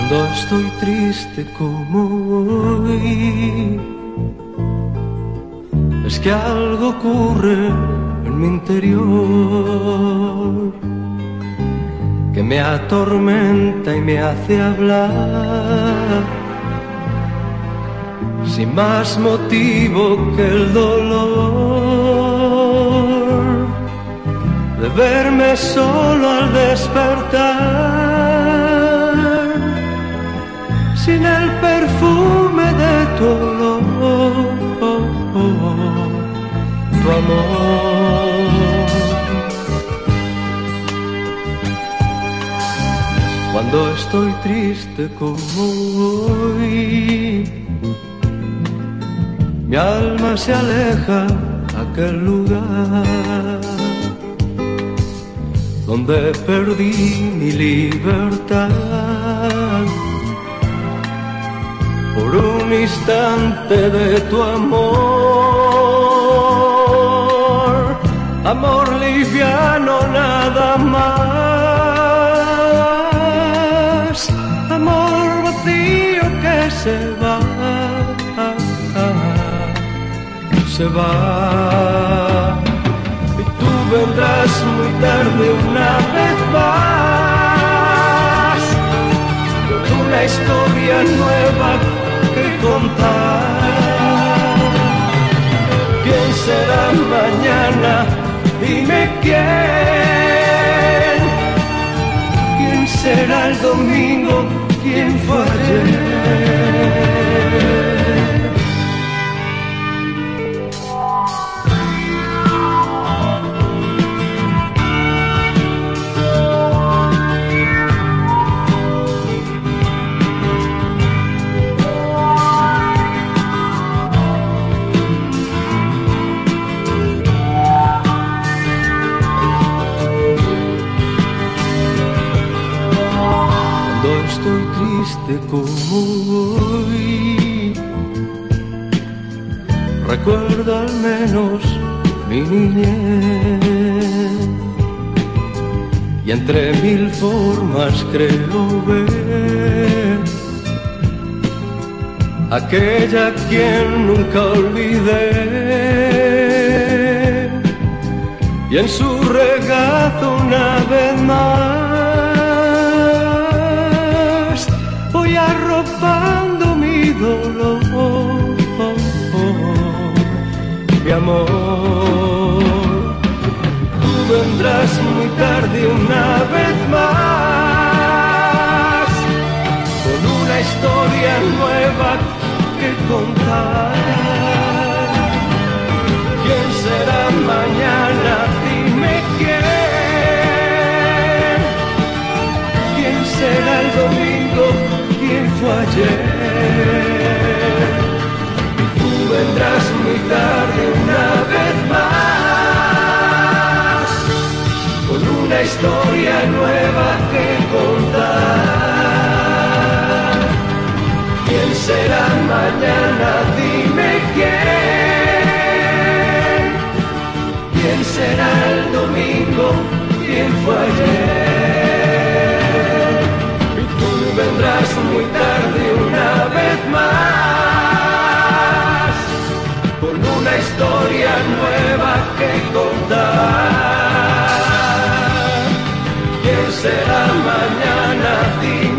Cuando estoy triste como hoy, es que algo ocurre en mi interior que me atormenta y me hace hablar. Sin más motivo que el dolor de verme solo al despertar sin el perfume de tu olor, tu amor. Cuando estoy triste como hoy, mi alma se aleja a aquel lugar donde perdí mi libertad un instante de tu amor, amor liviano nada más, amor vacío que se va, se va. Y tú vendrás muy tarde una vez más, con una historia nueva ¿Quién será mañana? Dime quién. ¿Quién será el domingo? ¿Quién fue? Estoy triste como hoy, recuerda al menos mi niñez. Y entre mil formas creo ver aquella quien nunca olvidé. Y en su regazo una vez más arropando mi dolor, mi amor. Tú vendrás muy tarde una vez más con una historia nueva que contar. ¿Quién fue ayer? Tú vendrás muy tarde una vez más con una historia nueva que contar. ¿Quién será mañana? Dime quién. ¿Quién será el domingo? ¿Quién fue ayer? Será mañana? Dime